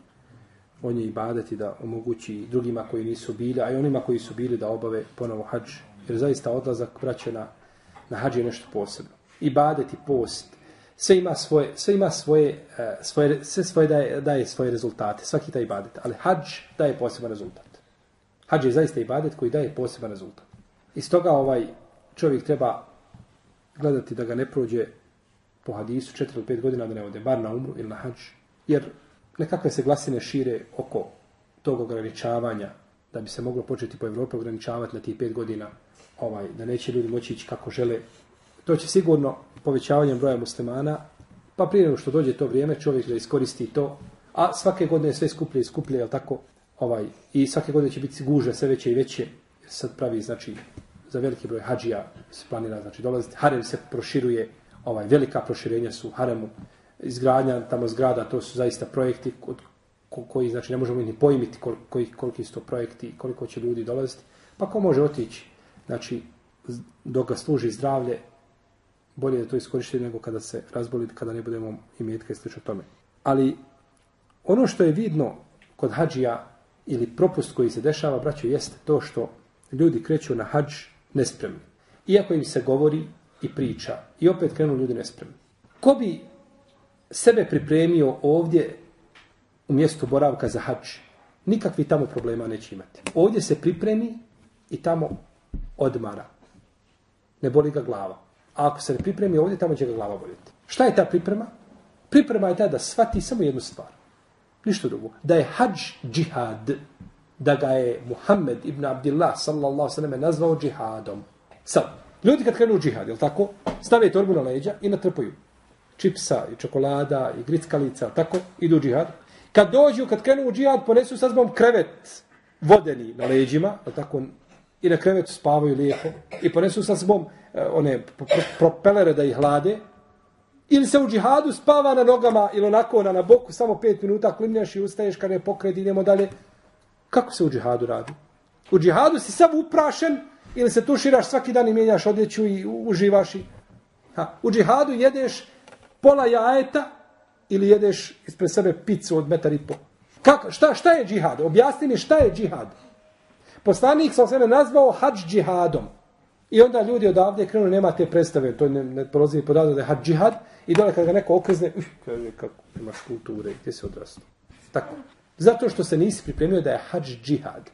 on je ibadeti da omogući drugima koji nisu bili, a i onima koji su bili da obave ponovo hađ. Jer zaista odlazak vraća na, na hađ je nešto posebno. Ibadet i post, sve ima svoje, sve ima svoje, e, svoje sve svoje daje, daje svoje rezultate, svaki taj ibadet. Ali hađ daje poseban rezultat. Hađ je zaista ibadet koji daje poseban rezultat. Iz toga ovaj čovjek treba gledati da ga ne prođe po hadisu 4 ili 5 godina da ne ode bar na umru ili na hađ. Jer nekakve se glasine šire oko tog ograničavanja da bi se moglo početi po Evropi ograničavati na tih pet godina ovaj, da neće ljudi moći ići kako žele. To će sigurno povećavanjem broja muslimana, pa prije nego što dođe to vrijeme, čovjek da iskoristi to, a svake godine sve skuplje i skuplje, jel tako, ovaj, i svake godine će biti gužve sve veće i veće, sad pravi, znači, za veliki broj hađija se planira, znači, dolaziti, harem se proširuje, ovaj, velika proširenja su haremu, izgradnja tamo zgrada, to su zaista projekti od koji, znači, ne možemo ni pojmiti koji, koliki su to projekti, koliko će ljudi dolaziti. Pa ko može otići, znači, dok ga služi zdravlje, bolje je to iskoristiti nego kada se razboli, kada ne budemo imetka i slično tome. Ali ono što je vidno kod hađija ili propust koji se dešava, braćo, jeste to što ljudi kreću na hađ nespremni. Iako im se govori i priča, i opet krenu ljudi nespremni. Ko bi sebe pripremio ovdje u mjestu boravka za hač, nikakvi tamo problema neće imati. Ovdje se pripremi i tamo odmara. Ne boli ga glava. A ako se ne pripremi ovdje, tamo će ga glava boljeti. Šta je ta priprema? Priprema je ta da shvati samo jednu stvar. Ništa drugo. Da je hađ džihad. Da ga je Muhammed ibn Abdillah sallallahu sallam nazvao džihadom. Sad, ljudi kad krenu u džihad, je tako? Stave torbu na leđa i natrpaju čipsa i čokolada i grickalica, tako, idu u džihad. Kad dođu, kad krenu u džihad, ponesu sa zbom krevet vodeni na leđima, tako, i na krevetu spavaju lijepo, i ponesu sa zbom eh, one propelere da ih hlade, ili se u džihadu spava na nogama ili onako na, na boku, samo pet minuta klimnjaš i ustaješ kada je pokret, idemo dalje. Kako se u džihadu radi? U džihadu si sav uprašen ili se tuširaš svaki dan i mijenjaš odjeću i uživaš i... Ha, u džihadu jedeš pola jajeta ili jedeš ispred sebe picu od metar i pol. Kako, šta, šta je džihad? Objasni mi šta je džihad. Poslanik sam sebe nazvao hađ džihadom. I onda ljudi odavde krenu, nema te predstave, to ne, ne prolazi ni podatak da je hađ džihad, i dole kad ga neko okrzne, uh, kaže, kako imaš kulture, gdje se odrastao. Tako. Zato što se nisi pripremio da je hađ džihad.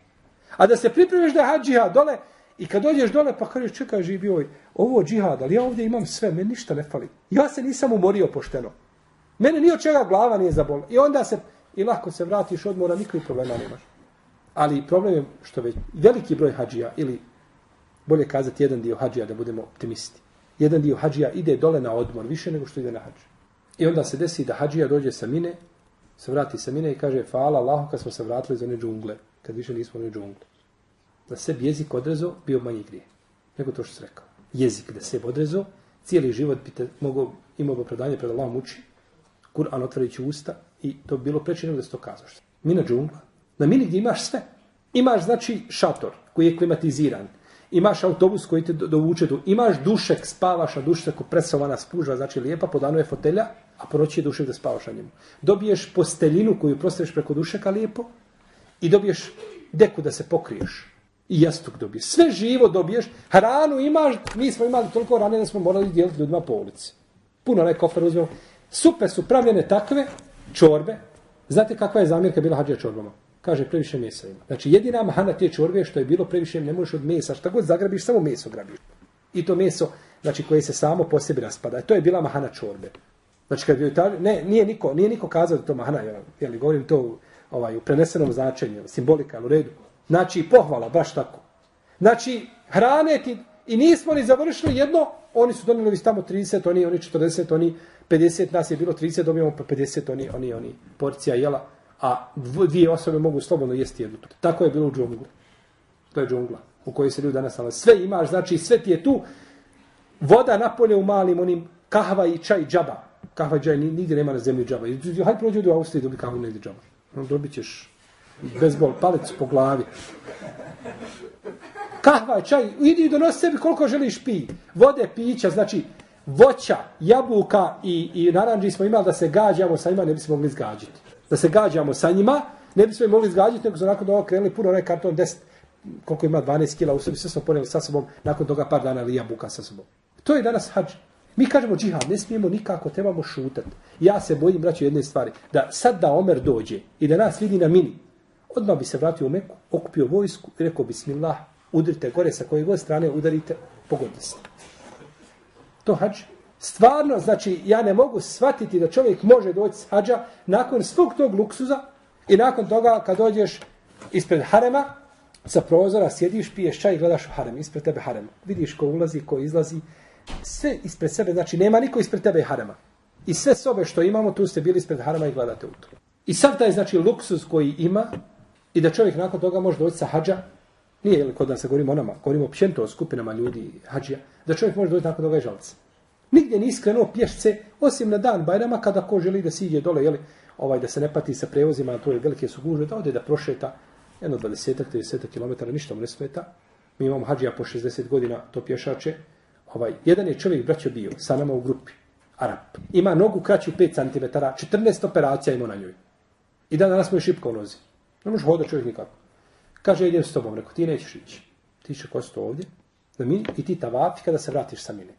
A da se pripremiš da je hađ džihad dole, i kad dođeš dole, pa kažeš, čekaj, živi ovaj, ovo džihad, ali ja ovdje imam sve, meni ništa ne fali. Ja se nisam umorio pošteno. Mene ni od čega glava nije zabola. I onda se, i lako se vratiš od mora, nikakvih problema nemaš. Ali problem je što već veliki broj hađija, ili bolje kazati jedan dio hađija, da budemo optimisti. Jedan dio hađija ide dole na odmor, više nego što ide na hađ. I onda se desi da hađija dođe sa mine, se vrati sa mine i kaže, hvala Allahu kad smo se vratili iz one džungle, kad više nismo u džungle. Da se jezik odrezo, bio manji grije. Nego to što se rekao. Jezik da se odrezo, cijeli život bi te mogao, imao bi opravdanje pred Allahom uči, Kur'an otvorići usta i to bi bilo preče nego da se to kazaš. Mina džungla. Na mini gdje imaš sve. Imaš, znači, šator koji je klimatiziran. Imaš autobus koji te dovuče do... Imaš dušek, spavaš na dušeku, presovana spužva, znači lijepa, po danu je fotelja, a po noći je dušek da spavaš na njemu. Dobiješ posteljinu koju prostreš preko dušeka lijepo i dobiješ deku da se pokriješ. I jastuk dobiješ. Sve živo dobiješ. Hranu imaš, mi smo imali toliko rane da smo morali dijeliti ljudima po ulici. Puno onaj kofer uzmemo. Supe su pravljene takve čorbe. Znate kakva je zamjerka bila hađa čorbama? Kaže, previše mesa ima. Znači, jedina mahana te čorbe što je bilo previše, ne možeš od mesa. Šta god zagrabiš, samo meso grabiš. I to meso, znači, koje se samo po sebi raspada. To je bila mahana čorbe. Znači, kad bi ta, ne, nije niko, nije niko kazao da to mahana, jel, jel govorim to ovaj, u prenesenom značenju, simbolika, u redu. Znači, pohvala, baš tako. Znači, hrane ti, i nismo ni završili jedno, oni su donijeli tamo 30, oni, oni 40, oni 50, nas je bilo 30, dobijemo po 50, oni, oni, oni, porcija jela, a dvije osobe mogu slobodno jesti jednu. Tako je bilo u džunglu. To je džungla u kojoj se ljudi danas nalaze. Sve imaš, znači sve ti je tu. Voda napolje u malim onim kahva i čaj džaba. Kahva i čaj nigdje nema na zemlji džaba. Hajde prođi u Austriji dobi kahvu negdje džaba. No, dobit ćeš bezbol palicu po glavi. Kahva, čaj, idi i donosi sebi koliko želiš pi. Vode, pića, znači voća, jabuka i, i naranđi smo imali da se gađamo sa njima, ne bi se mogli zgađiti. Da se gađamo sa njima, ne bi se mogli izgađati, nego su nakon toga krenuli puno onaj karton 10, koliko ima 12 kila u sebi, sve smo ponijeli sa sobom, nakon toga par dana li jabuka sa sobom. To je danas hađ. Mi kažemo džihad, ne smijemo nikako, trebamo šutati. Ja se bojim, braću, jedne stvari, da sad da Omer dođe i da nas vidi na mini, odmah bi se vratio u Meku, okupio vojsku i rekao, bismillah, udrite gore sa koje god strane, udarite, pogodite ste. to hađ. Stvarno, znači, ja ne mogu shvatiti da čovjek može doći s hađa nakon svog tog luksuza i nakon toga kad dođeš ispred harema, sa prozora sjediš, piješ čaj i gledaš u harem, ispred tebe harem. Vidiš ko ulazi, ko izlazi, sve ispred sebe, znači nema niko ispred tebe harema. I sve sobe što imamo, tu ste bili ispred harema i gledate u to. I sad taj, znači, luksus koji ima i da čovjek nakon toga može doći sa hađa, Nije li kod nas se govorimo o nama, govorimo općento o skupinama ljudi, hađija, da čovjek može doći nakon toga i žalca. Nigdje ni skrenuo pješce, osim na dan Bajrama, kada ko želi da siđe dole, jeli, ovaj, da se ne pati sa prevozima, to je velike su gužve, da ode da prošeta jedno 20-30 km, ništa mu ne smeta. Mi imamo hađija po 60 godina, to pješače. Ovaj, jedan je čovjek braćo bio, sa nama u grupi, Arab. Ima nogu kraću 5 cm, 14 operacija ima na njoj. I dan danas mu je šipka u nozi. Ne može hodati čovjek nikako. Kaže, idem s tobom, rekao, ti nećeš ići. Ti će kosto ovdje, da mi, i ti tavapi kada se vratiš sa mine.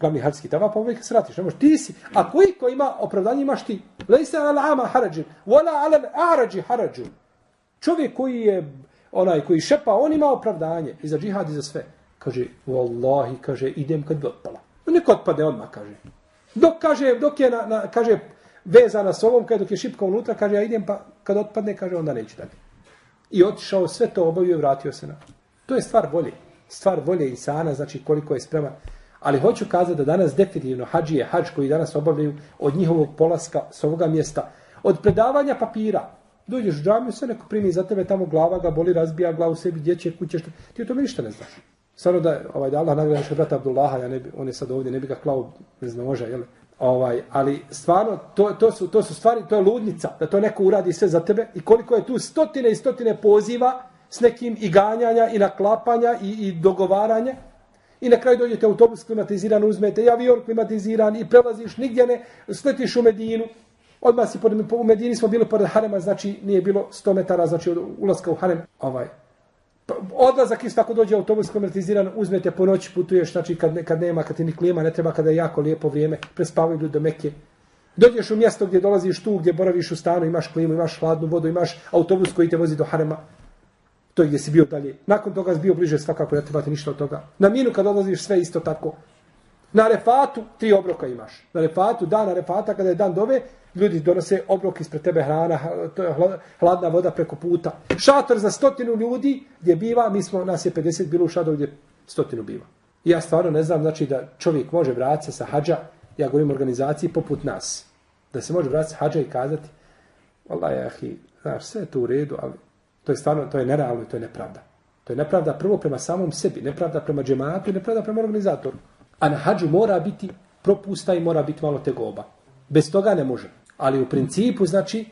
Glavni hadski tavap, pa kada se vratiš. Ne možeš, ti si, a koji ko ima opravdanje, imaš ti. Lejse ala ama harađin, wala ala arađi harađun. Čovjek koji je, onaj koji šepa, on ima opravdanje. I za džihad i za sve. Kaže, wallahi, kaže, idem kad bi otpala. Neko otpade odmah, kaže. Dok, kaže, dok je, na, na, kaže, vezana s ovom, kada dok je šipka unutra, kaže, ja idem, pa kad otpadne, kaže, onda neće dalje. I otišao, sve to obavio i vratio se na. To je stvar volje. Stvar volje insana, znači koliko je spreman. Ali hoću kazati da danas definitivno hađi je hađ koji danas obavljaju od njihovog polaska s ovoga mjesta. Od predavanja papira. Dođeš u džamiju, sve neko primi za tebe, tamo glava ga boli, razbija glavu sebi, dječje, kuće, što... Ti o tome ništa ne znaš. Samo da, ovaj, da Allah nagrada našeg brata Abdullaha, ja ne bi, on je sad ovdje, ne bi ga klao, ne znam, može, jel? Ovaj, ali stvarno, to, to, su, to su stvari, to je ludnica, da to neko uradi sve za tebe i koliko je tu stotine i stotine poziva s nekim i ganjanja i naklapanja i, i dogovaranja i na kraju dođete autobus klimatiziran, uzmete i avion klimatiziran i prelaziš nigdje ne, sletiš u Medinu, odmah si u Medini smo bili pored Harema, znači nije bilo 100 metara, znači od ulaska u Harem, ovaj, Pa, odlazak isto ako dođe autobus komertiziran, uzmete po noći, putuješ, znači kad, ne, kad nema, kad ti ni klima, ne treba kada je jako lijepo vrijeme, prespavaju ljudi do Mekke. Dođeš u mjesto gdje dolaziš tu, gdje boraviš u stanu, imaš klimu, imaš hladnu vodu, imaš autobus koji te vozi do Harema. To je gdje si bio dalje. Nakon toga si bio bliže svakako, ne trebate ništa od toga. Na minu kad odlaziš sve isto tako. Na refatu tri obroka imaš. Na refatu, dana refata, kada je dan dove, ljudi donose obrok ispred tebe hrana, to je hladna voda preko puta. Šator za stotinu ljudi gdje biva, mi smo, nas je 50 bilo u šatoru gdje stotinu biva. I ja stvarno ne znam, znači da čovjek može vratiti sa hađa, ja govorim organizaciji poput nas, da se može vratiti sa hađa i kazati, Allah je, ahi, znaš, sve je to u redu, ali to je stvarno, to je nerealno i to je nepravda. To je nepravda prvo prema samom sebi, nepravda prema džematu i nepravda prema organizatoru. A na hađu mora biti propusta i mora biti malo tegoba. Bez toga ne može. Ali u principu, znači,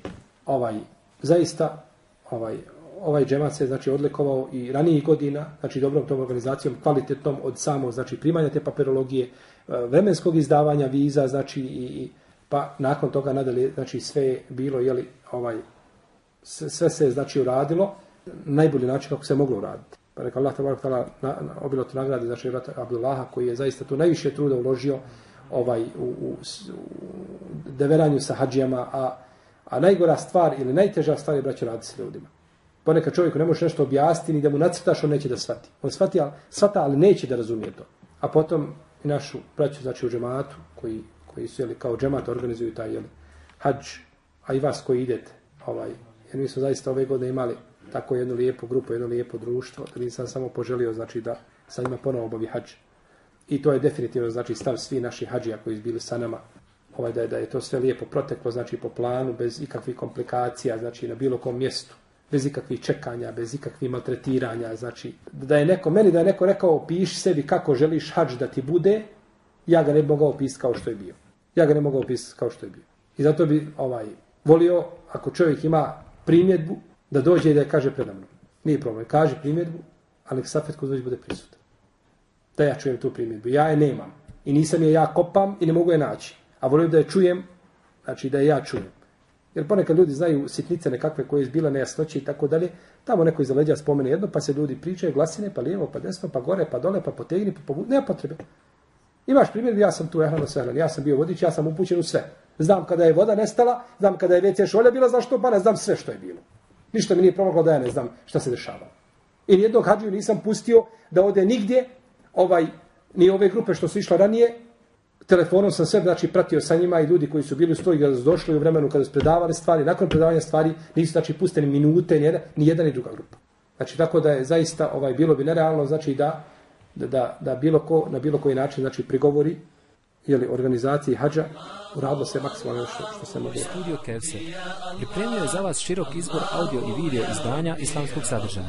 ovaj, zaista, ovaj, ovaj džemat se znači odlikovao i ranijih godina, znači dobrom tom organizacijom, kvalitetnom od samo znači primanja te papirologije, e, vremenskog izdavanja viza, znači i, i pa nakon toga nadalje, znači sve je bilo je li ovaj sve se znači uradilo najbolji način kako se moglo uraditi. Pa rekao Allah tabarak tala na, na, obilo to nagrade, znači vrata Abdullaha koji je zaista tu najviše truda uložio ovaj u, u, u deveranju sa hađijama, a, a najgora stvar ili najteža stvar je braćo raditi s ljudima. Ponekad čovjeku ne možeš nešto objasniti ni da mu nacrtaš, on neće da shvati. On shvati, ali, shvata, ali neće da razumije to. A potom i našu braću, znači u džematu, koji, koji su jeli, kao džemat organizuju taj jeli, hađ, a i vas koji idete, ovaj, jer mi smo zaista ove godine imali tako jednu lijepu grupu, jedno lijepo društvo, da nisam samo poželio, znači da sa njima ponovo obavi hađ. I to je definitivno, znači, stav svi naši hađija koji su bili sa nama, ovaj, da, je, da je to sve lijepo proteklo, znači, po planu, bez ikakvih komplikacija, znači, na bilo kom mjestu, bez ikakvih čekanja, bez ikakvih maltretiranja, znači, da je neko, meni da je neko rekao, piš sebi kako želiš hađ da ti bude, ja ga ne mogao opisati kao što je bio. Ja ga ne mogao opisati kao što je bio. I zato bi, ovaj, volio, ako čovjek ima primjedbu, da dođe i da je kaže predamno. Nije problem, kaže primjedbu, ali Safet Kuzović znači bude prisutan. Da ja čujem tu primjedbu. Ja je nemam. I nisam je ja kopam i ne mogu je naći. A volim da je čujem, znači da je ja čujem. Jer ponekad ljudi znaju sitnice nekakve koje je bila nejasnoće i tako dalje. Tamo neko iza leđa spomene jedno, pa se ljudi pričaju glasine, pa lijevo, pa desno, pa gore, pa dole, pa potegni, pa povu... Nema potrebe. Imaš primjer, ja sam tu, ehlano sehlan, ja sam bio vodič, ja sam upućen u sve. Znam kada je voda nestala, znam kada je WC šolja bila, znaš što, pa ne znam sve što je bilo. Ništa mi nije pomoglo da ja ne znam šta se dešava. I nijednog hađiju nisam pustio da ode nigdje, ovaj, ni ove grupe što su išla ranije, telefonom sam sve znači pratio sa njima i ljudi koji su bili u stoji kada su došli u vremenu kada su predavali stvari, nakon predavanja stvari nisu znači pusteni minute, ni jedan, ni jedna ni druga grupa. Znači tako da je zaista ovaj bilo bi nerealno znači da da, da, da bilo ko na bilo koji način znači prigovori ili organizaciji hađa uradilo se maksimalno što, što se može. Studio Kevse pripremio je za vas širok izbor audio i video izdanja islamskog sadržaja.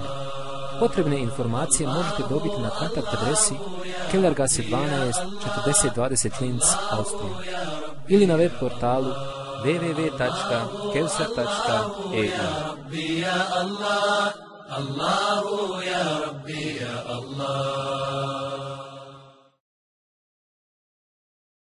Potrebne informacije možete dobiti na kontakt adresi Kellergasse 12 4020 Linz, Austrija ili na web portalu www.kevser.eu Allahu ya Rabbi ya Allah.